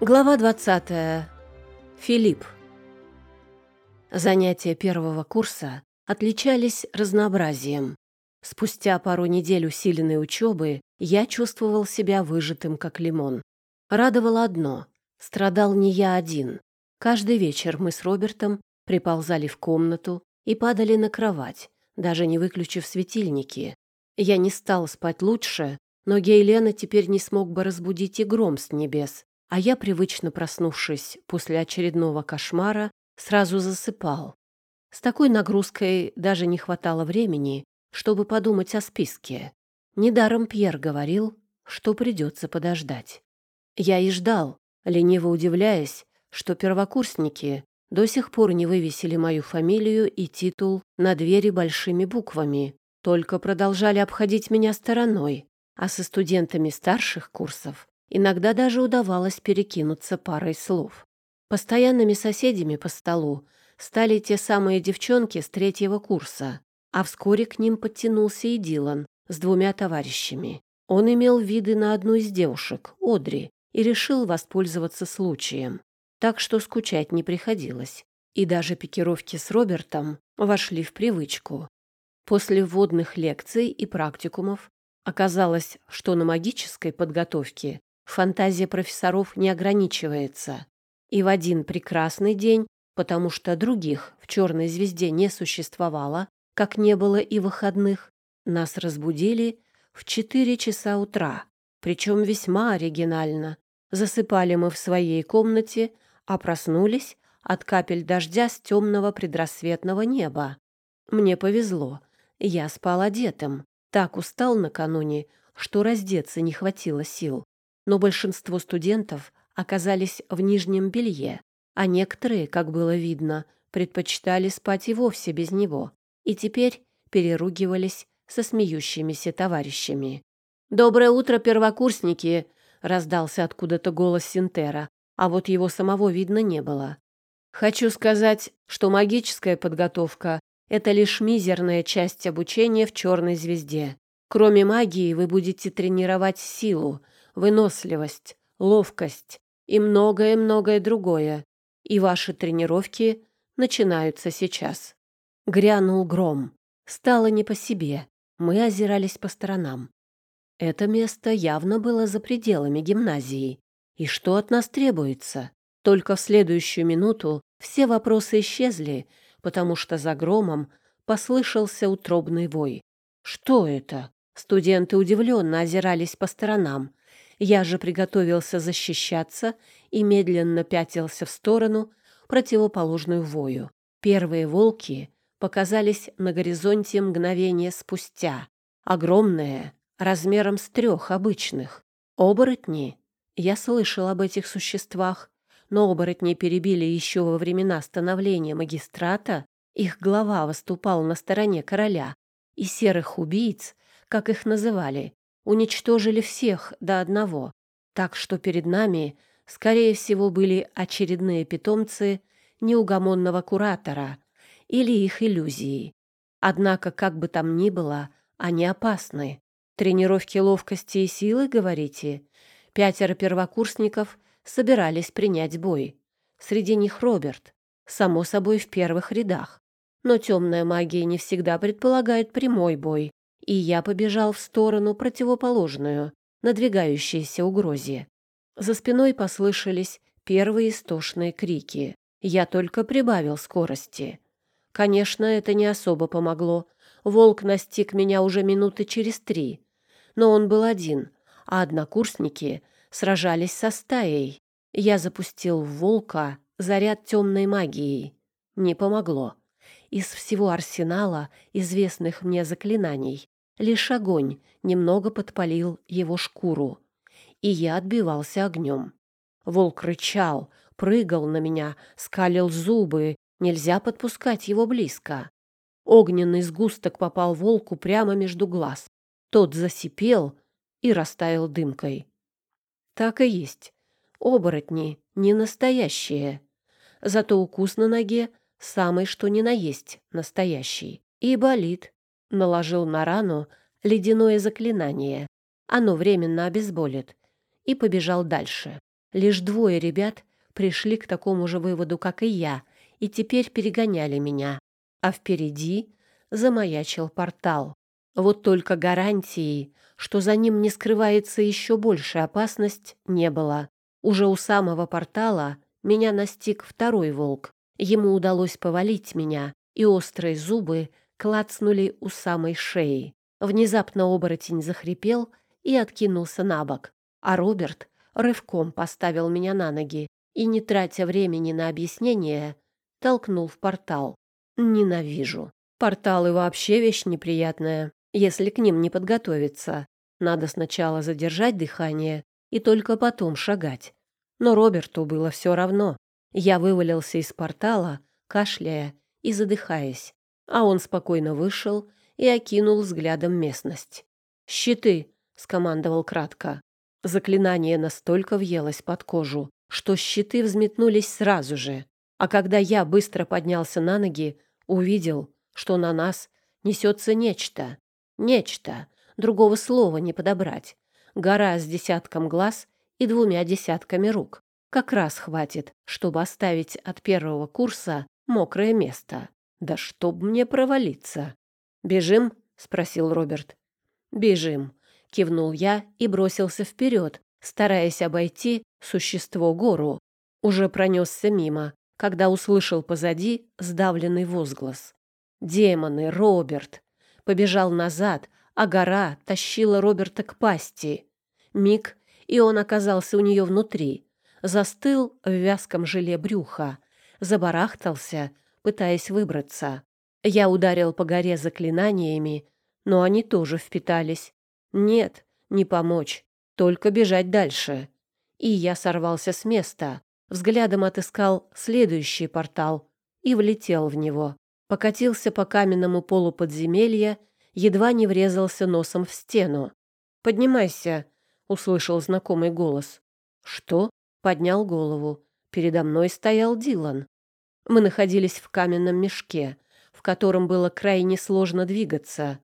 Глава 20. Филипп. Занятия первого курса отличались разнообразием. Спустя пару недель усиленной учебы я чувствовал себя выжатым, как лимон. Радовало одно — страдал не я один. Каждый вечер мы с Робертом приползали в комнату и падали на кровать, даже не выключив светильники. Я не стал спать лучше, но Гейлена теперь не смог бы разбудить и гром с небес, а я, привычно проснувшись после очередного кошмара, сразу засыпал. С такой нагрузкой даже не хватало времени, чтобы подумать о списке. Недаром Пьер говорил, что придется подождать. Я и ждал, лениво удивляясь, что первокурсники до сих пор не вывесили мою фамилию и титул на двери большими буквами, только продолжали обходить меня стороной, а со студентами старших курсов Иногда даже удавалось перекинуться парой слов. Постоянными соседями по столу стали те самые девчонки с третьего курса, а вскоре к ним подтянулся и Дилан с двумя товарищами. Он имел виды на одну из девушек, Одри, и решил воспользоваться случаем. Так что скучать не приходилось. И даже пикировки с Робертом вошли в привычку. После вводных лекций и практикумов оказалось, что на магической подготовке Фантазия профессоров не ограничивается. И в один прекрасный день, потому что других в «Черной звезде» не существовало, как не было и выходных, нас разбудили в четыре часа утра, причем весьма оригинально. Засыпали мы в своей комнате, а проснулись от капель дождя с темного предрассветного неба. Мне повезло, я спал одетым, так устал накануне, что раздеться не хватило сил но большинство студентов оказались в нижнем белье, а некоторые, как было видно, предпочитали спать и вовсе без него, и теперь переругивались со смеющимися товарищами. «Доброе утро, первокурсники!» — раздался откуда-то голос Синтера, а вот его самого видно не было. «Хочу сказать, что магическая подготовка — это лишь мизерная часть обучения в «Черной звезде». Кроме магии вы будете тренировать силу, выносливость, ловкость и многое-многое другое. И ваши тренировки начинаются сейчас. Грянул гром. Стало не по себе. Мы озирались по сторонам. Это место явно было за пределами гимназии. И что от нас требуется? Только в следующую минуту все вопросы исчезли, потому что за громом послышался утробный вой. Что это? Студенты удивленно озирались по сторонам, я же приготовился защищаться и медленно пятился в сторону, противоположную вою. Первые волки показались на горизонте мгновение спустя. Огромные, размером с трех обычных. Оборотни. Я слышал об этих существах, но оборотни перебили еще во времена становления магистрата. Их глава выступал на стороне короля, и серых убийц, как их называли, уничтожили всех до одного, так что перед нами, скорее всего, были очередные питомцы неугомонного куратора или их иллюзии. Однако, как бы там ни было, они опасны. Тренировки ловкости и силы, говорите? Пятеро первокурсников собирались принять бой. Среди них Роберт, само собой, в первых рядах. Но темная магия не всегда предполагает прямой бой, и я побежал в сторону противоположную, надвигающейся угрозе. За спиной послышались первые истошные крики. Я только прибавил скорости. Конечно, это не особо помогло. Волк настиг меня уже минуты через три. Но он был один, а однокурсники сражались со стаей. Я запустил в волка заряд темной магии. Не помогло. Из всего арсенала известных мне заклинаний Лишь огонь немного подпалил его шкуру, и я отбивался огнем. Волк рычал, прыгал на меня, скалил зубы, нельзя подпускать его близко. Огненный сгусток попал волку прямо между глаз. Тот засипел и растаял дымкой. Так и есть. Оборотни не настоящие. Зато укус на ноге самый что ни на есть настоящий. И болит наложил на рану ледяное заклинание. Оно временно обезболит. И побежал дальше. Лишь двое ребят пришли к такому же выводу, как и я, и теперь перегоняли меня. А впереди замаячил портал. Вот только гарантии, что за ним не скрывается еще большая опасность, не было. Уже у самого портала меня настиг второй волк. Ему удалось повалить меня, и острые зубы клацнули у самой шеи. Внезапно оборотень захрипел и откинулся на бок, а Роберт рывком поставил меня на ноги и, не тратя времени на объяснение, толкнул в портал. Ненавижу. Порталы вообще вещь неприятная, если к ним не подготовиться. Надо сначала задержать дыхание и только потом шагать. Но Роберту было все равно. Я вывалился из портала, кашляя и задыхаясь, а он спокойно вышел и окинул взглядом местность. «Щиты!» — скомандовал кратко. Заклинание настолько въелось под кожу, что щиты взметнулись сразу же. А когда я быстро поднялся на ноги, увидел, что на нас несется нечто. Нечто. Другого слова не подобрать. Гора с десятком глаз и двумя десятками рук. Как раз хватит, чтобы оставить от первого курса мокрое место. Да чтоб мне провалиться. «Бежим?» — спросил Роберт. «Бежим», — кивнул я и бросился вперед, стараясь обойти существо гору. Уже пронесся мимо, когда услышал позади сдавленный возглас. «Демоны, Роберт!» Побежал назад, а гора тащила Роберта к пасти. Миг, и он оказался у нее внутри. Застыл в вязком желе брюха. Забарахтался, пытаясь выбраться. Я ударил по горе заклинаниями, но они тоже впитались. Нет, не помочь, только бежать дальше. И я сорвался с места, взглядом отыскал следующий портал и влетел в него. Покатился по каменному полу подземелья, едва не врезался носом в стену. «Поднимайся!» — услышал знакомый голос. «Что?» — поднял голову. Передо мной стоял Дилан. Мы находились в каменном мешке, в котором было крайне сложно двигаться.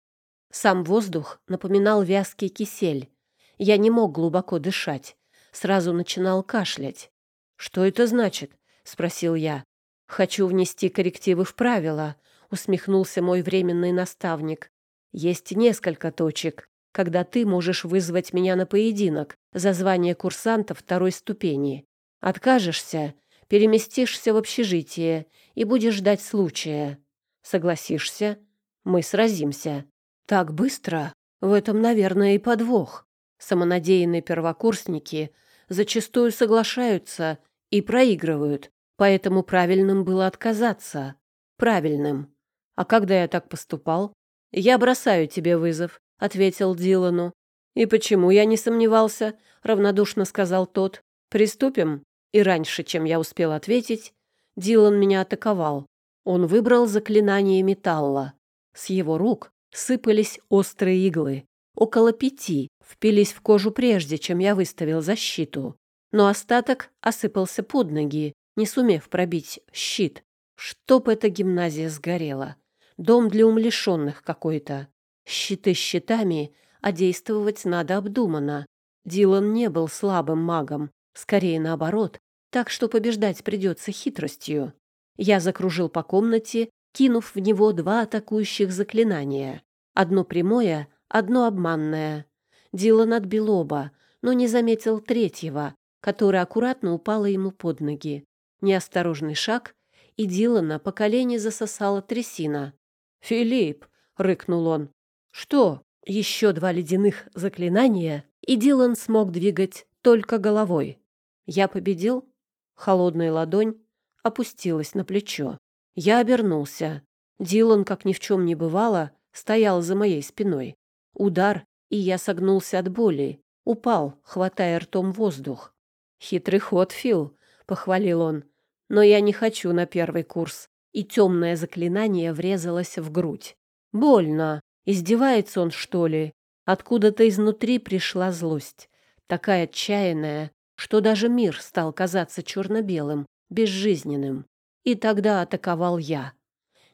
Сам воздух напоминал вязкий кисель. Я не мог глубоко дышать. Сразу начинал кашлять. «Что это значит?» — спросил я. «Хочу внести коррективы в правила», — усмехнулся мой временный наставник. «Есть несколько точек, когда ты можешь вызвать меня на поединок за звание курсанта второй ступени. Откажешься, переместишься в общежитие и будешь ждать случая. Согласишься, мы сразимся. Так быстро? В этом, наверное, и подвох. Самонадеянные первокурсники зачастую соглашаются и проигрывают, поэтому правильным было отказаться. Правильным. А когда я так поступал? Я бросаю тебе вызов, ответил Дилану. И почему я не сомневался? равнодушно сказал тот. Приступим. И раньше, чем я успел ответить, Дилан меня атаковал. Он выбрал заклинание металла. С его рук сыпались острые иглы. Около пяти впились в кожу прежде, чем я выставил защиту но остаток осыпался под ноги, не сумев пробить щит. Чтоб эта гимназия сгорела. Дом для умалишенных какой-то. Щиты щитами, а действовать надо обдуманно. Дилан не был слабым магом, скорее наоборот, так что побеждать придется хитростью. Я закружил по комнате, кинув в него два атакующих заклинания. Одно прямое, одно обманное. Дилан отбил оба, но не заметил третьего, которая аккуратно упала ему под ноги. Неосторожный шаг, и Дилана по колени засосала трясина. «Филипп!» — рыкнул он. «Что?» Еще два ледяных заклинания, и Дилан смог двигать только головой. Я победил. Холодная ладонь опустилась на плечо. Я обернулся. Дилан, как ни в чем не бывало, стоял за моей спиной. Удар, и я согнулся от боли. Упал, хватая ртом воздух. «Хитрый ход, Фил», — похвалил он. «Но я не хочу на первый курс». И темное заклинание врезалось в грудь. «Больно. Издевается он, что ли?» Откуда-то изнутри пришла злость. Такая отчаянная, что даже мир стал казаться черно-белым, безжизненным. И тогда атаковал я.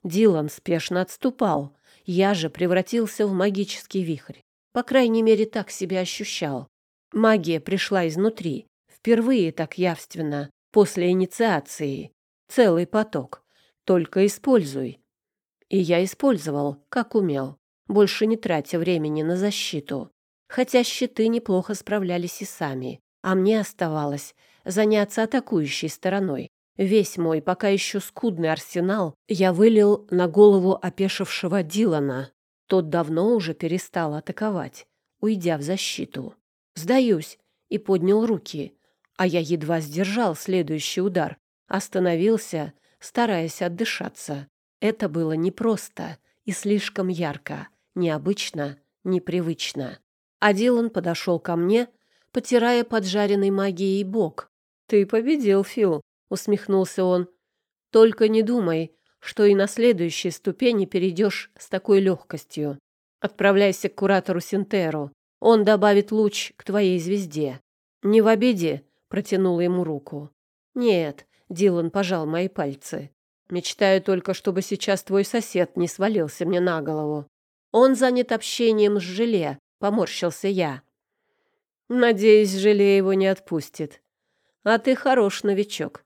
Дилан спешно отступал. Я же превратился в магический вихрь. По крайней мере, так себя ощущал. Магия пришла изнутри, Впервые так явственно, после инициации. Целый поток. Только используй. И я использовал, как умел, больше не тратя времени на защиту. Хотя щиты неплохо справлялись и сами, а мне оставалось заняться атакующей стороной. Весь мой пока еще скудный арсенал я вылил на голову опешившего Дилана. Тот давно уже перестал атаковать, уйдя в защиту. «Сдаюсь!» и поднял руки, а я едва сдержал следующий удар, остановился, стараясь отдышаться. Это было непросто и слишком ярко, необычно, непривычно. А Дилан подошел ко мне, потирая поджаренной магией бок. «Ты победил, Фил», — усмехнулся он. «Только не думай, что и на следующей ступени перейдешь с такой легкостью. Отправляйся к куратору Синтеру. Он добавит луч к твоей звезде. Не в обиде, протянул ему руку. Нет, Дилан пожал мои пальцы. Мечтаю только, чтобы сейчас твой сосед не свалился мне на голову. Он занят общением с желе, поморщился я. Надеюсь, желе его не отпустит. А ты хорош новичок.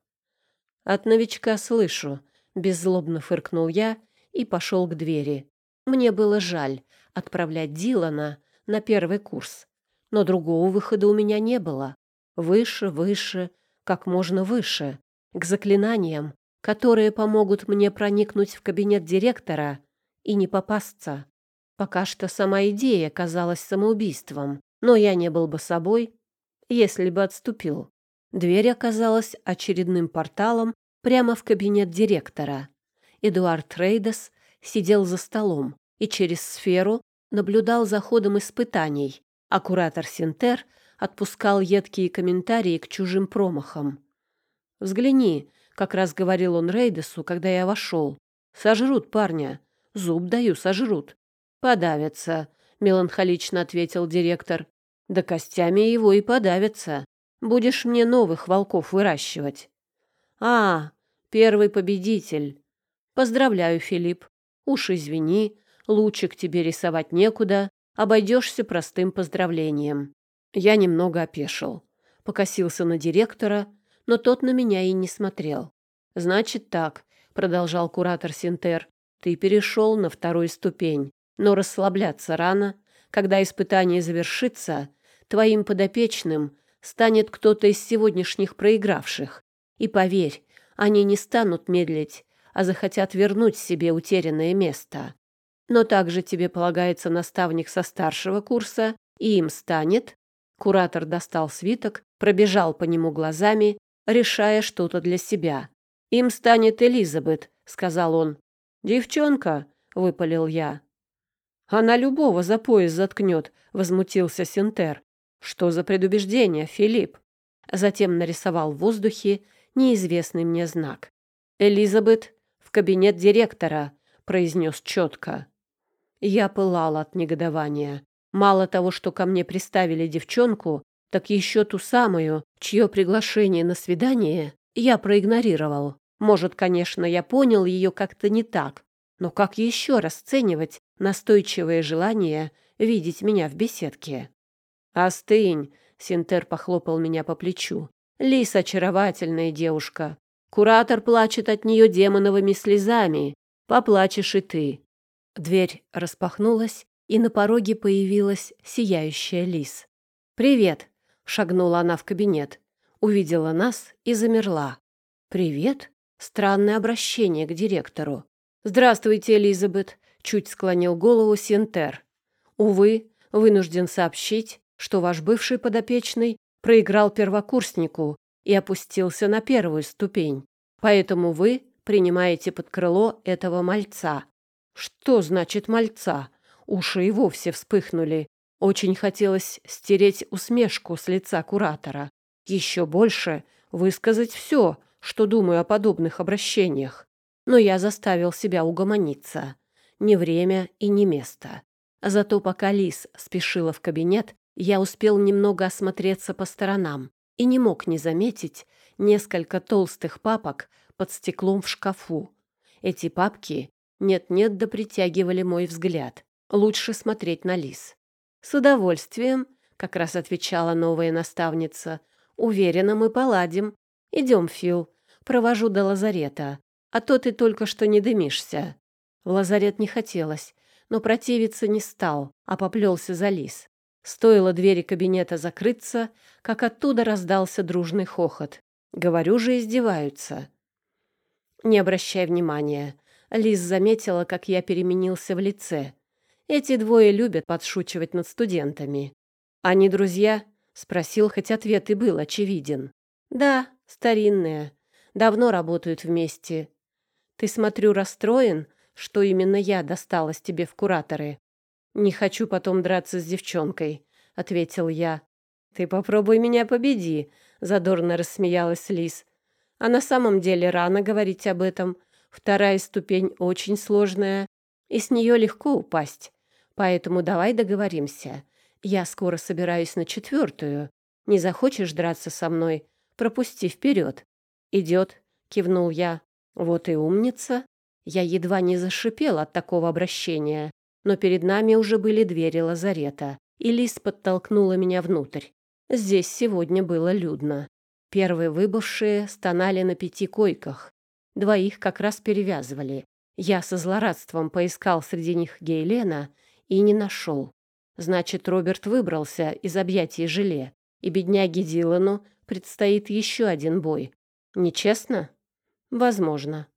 От новичка слышу, беззлобно фыркнул я и пошел к двери. Мне было жаль отправлять Дилана на первый курс, но другого выхода у меня не было. Выше, выше, как можно выше, к заклинаниям, которые помогут мне проникнуть в кабинет директора и не попасться. Пока что сама идея казалась самоубийством, но я не был бы собой, если бы отступил. Дверь оказалась очередным порталом прямо в кабинет директора. Эдуард Рейдес сидел за столом и через сферу наблюдал за ходом испытаний, а куратор Синтер отпускал едкие комментарии к чужим промахам. «Взгляни», — как раз говорил он Рейдесу, когда я вошел. «Сожрут парня. Зуб даю, сожрут». «Подавятся», — меланхолично ответил директор. «Да костями его и подавятся. Будешь мне новых волков выращивать». «А, первый победитель. Поздравляю, Филипп. Уж извини, лучик тебе рисовать некуда, обойдешься простым поздравлением». Я немного опешил, покосился на директора, но тот на меня и не смотрел. «Значит так», — продолжал куратор Синтер, — «ты перешел на вторую ступень, но расслабляться рано. Когда испытание завершится, твоим подопечным станет кто-то из сегодняшних проигравших. И поверь, они не станут медлить, а захотят вернуть себе утерянное место. Но также тебе полагается наставник со старшего курса, и им станет...» Куратор достал свиток, пробежал по нему глазами, решая что-то для себя. «Им станет Элизабет», — сказал он. «Девчонка», — выпалил я. «Она любого за пояс заткнет», — возмутился Синтер. «Что за предубеждение, Филипп?» Затем нарисовал в воздухе неизвестный мне знак. «Элизабет в кабинет директора», — произнес четко. Я пылал от негодования. Мало того, что ко мне приставили девчонку, так еще ту самую, чье приглашение на свидание я проигнорировал. Может, конечно, я понял ее как-то не так, но как еще расценивать настойчивое желание видеть меня в беседке? «Остынь!» — Синтер похлопал меня по плечу. «Лис — очаровательная девушка. Куратор плачет от нее демоновыми слезами. Поплачешь и ты». Дверь распахнулась, и на пороге появилась сияющая лис. «Привет!» — шагнула она в кабинет. Увидела нас и замерла. «Привет?» — странное обращение к директору. «Здравствуйте, Элизабет!» — чуть склонил голову Синтер. «Увы, вынужден сообщить, что ваш бывший подопечный проиграл первокурснику и опустился на первую ступень. Поэтому вы принимаете под крыло этого мальца. Что значит мальца? Уши и вовсе вспыхнули. Очень хотелось стереть усмешку с лица куратора. Еще больше высказать все, что думаю о подобных обращениях. Но я заставил себя угомониться. Не время и не место. Зато пока Лис спешила в кабинет, я успел немного осмотреться по сторонам и не мог не заметить несколько толстых папок под стеклом в шкафу. Эти папки нет-нет да притягивали мой взгляд. Лучше смотреть на Лис. С удовольствием, как раз отвечала новая наставница, Уверена, мы поладим. Идем, Фил. Провожу до лазарета. А то ты только что не дымишься. В лазарет не хотелось, но противиться не стал, а поплелся за лис. Стоило двери кабинета закрыться, как оттуда раздался дружный хохот. Говорю же, издеваются. Не обращай внимания. Лиз заметила, как я переменился в лице. Эти двое любят подшучивать над студентами. Они друзья? Спросил, хоть ответ и был очевиден. Да, старинные. Давно работают вместе. Ты, смотрю, расстроен, что именно я досталась тебе в кураторы. Не хочу потом драться с девчонкой, ответил я. Ты попробуй меня победи, задорно рассмеялась Лиз. А на самом деле рано говорить об этом. Вторая ступень очень сложная, и с нее легко упасть. Поэтому давай договоримся. Я скоро собираюсь на четвертую. Не захочешь драться со мной? Пропусти вперед. Идет, кивнул я. Вот и умница. Я едва не зашипел от такого обращения, но перед нами уже были двери лазарета, и Лис подтолкнула меня внутрь. Здесь сегодня было людно. Первые выбывшие стонали на пяти койках. Двоих как раз перевязывали. Я со злорадством поискал среди них Гейлена и не нашел. Значит, Роберт выбрался из объятий желе, и бедняге Дилану предстоит еще один бой. Нечестно? Возможно.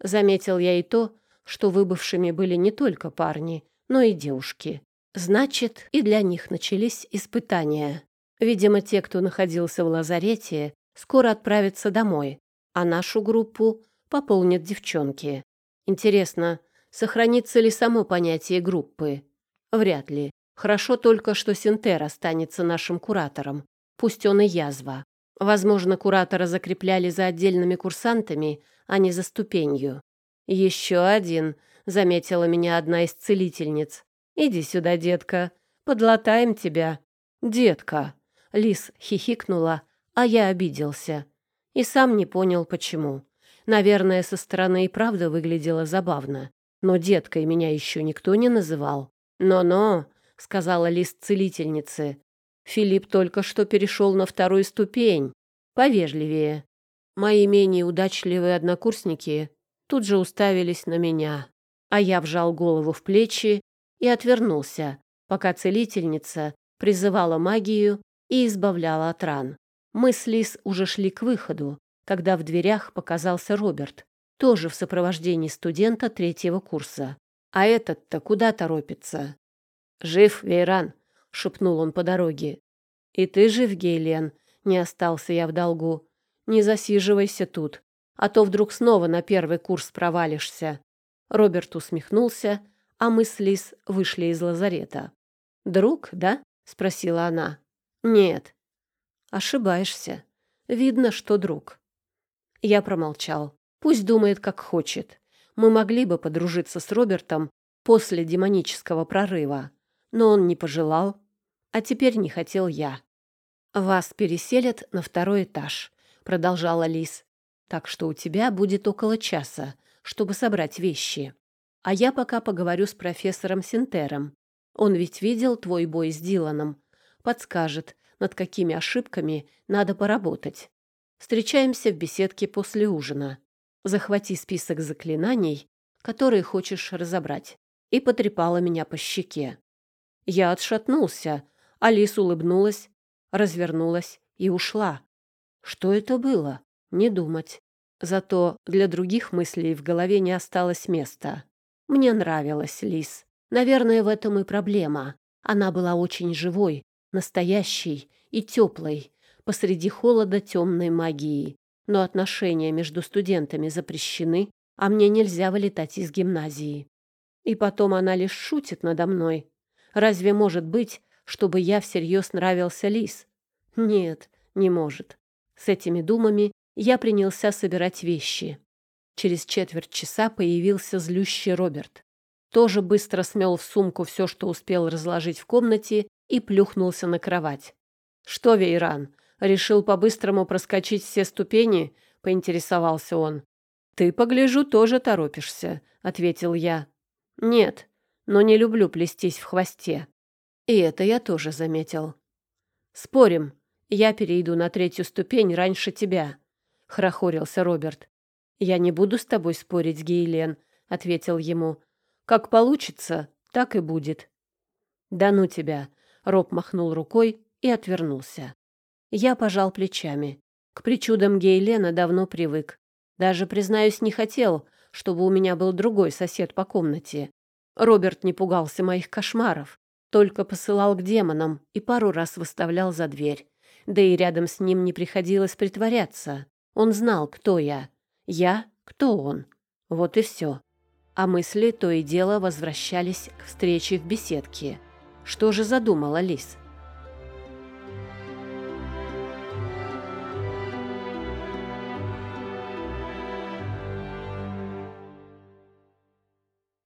Заметил я и то, что выбывшими были не только парни, но и девушки. Значит, и для них начались испытания. Видимо, те, кто находился в лазарете, скоро отправятся домой, а нашу группу пополнят девчонки. Интересно, сохранится ли само понятие группы? Вряд ли. Хорошо только, что Синтер останется нашим куратором. Пусть он и язва. Возможно, куратора закрепляли за отдельными курсантами, а не за ступенью. «Еще один», — заметила меня одна из целительниц. «Иди сюда, детка, подлатаем тебя». «Детка», — Лис хихикнула, а я обиделся. И сам не понял, почему. Наверное, со стороны и правда выглядело забавно. Но деткой меня еще никто не называл. «Но-но», — сказала Лис целительнице, Филипп только что перешел на вторую ступень. Повежливее. Мои менее удачливые однокурсники тут же уставились на меня, а я вжал голову в плечи и отвернулся, пока целительница призывала магию и избавляла от ран. Мы с Лис уже шли к выходу, когда в дверях показался Роберт, тоже в сопровождении студента третьего курса. А этот-то куда торопится? «Жив, Вейран!» — шепнул он по дороге. «И ты жив, Гейлен?» — не остался я в долгу. «Не засиживайся тут, а то вдруг снова на первый курс провалишься». Роберт усмехнулся, а мы с Лиз вышли из лазарета. «Друг, да?» — спросила она. «Нет». «Ошибаешься. Видно, что друг». Я промолчал. Пусть думает, как хочет. Мы могли бы подружиться с Робертом после демонического прорыва, но он не пожелал а теперь не хотел я. «Вас переселят на второй этаж», — продолжала Лис. «Так что у тебя будет около часа, чтобы собрать вещи. А я пока поговорю с профессором Синтером. Он ведь видел твой бой с Диланом. Подскажет, над какими ошибками надо поработать. Встречаемся в беседке после ужина. Захвати список заклинаний, которые хочешь разобрать». И потрепала меня по щеке. Я отшатнулся, Алис улыбнулась, развернулась и ушла. Что это было? Не думать. Зато для других мыслей в голове не осталось места. Мне нравилась Лис. Наверное, в этом и проблема. Она была очень живой, настоящей и теплой, посреди холода темной магии. Но отношения между студентами запрещены, а мне нельзя вылетать из гимназии. И потом она лишь шутит надо мной. Разве может быть, чтобы я всерьез нравился Лис. Нет, не может. С этими думами я принялся собирать вещи. Через четверть часа появился злющий Роберт. Тоже быстро смел в сумку все, что успел разложить в комнате, и плюхнулся на кровать. «Что, Вейран, решил по-быстрому проскочить все ступени?» — поинтересовался он. «Ты, погляжу, тоже торопишься», — ответил я. «Нет, но не люблю плестись в хвосте. И это я тоже заметил. «Спорим, Я перейду на третью ступень раньше тебя», — хорохорился Роберт. «Я не буду с тобой спорить, Гейлен», — ответил ему. «Как получится, так и будет». «Да ну тебя!» — Роб махнул рукой и отвернулся. Я пожал плечами. К причудам Гейлена давно привык. Даже, признаюсь, не хотел, чтобы у меня был другой сосед по комнате. Роберт не пугался моих кошмаров, только посылал к демонам и пару раз выставлял за дверь. Да и рядом с ним не приходилось притворяться. Он знал, кто я. Я — кто он. Вот и все. А мысли то и дело возвращались к встрече в беседке. Что же задумала Лис?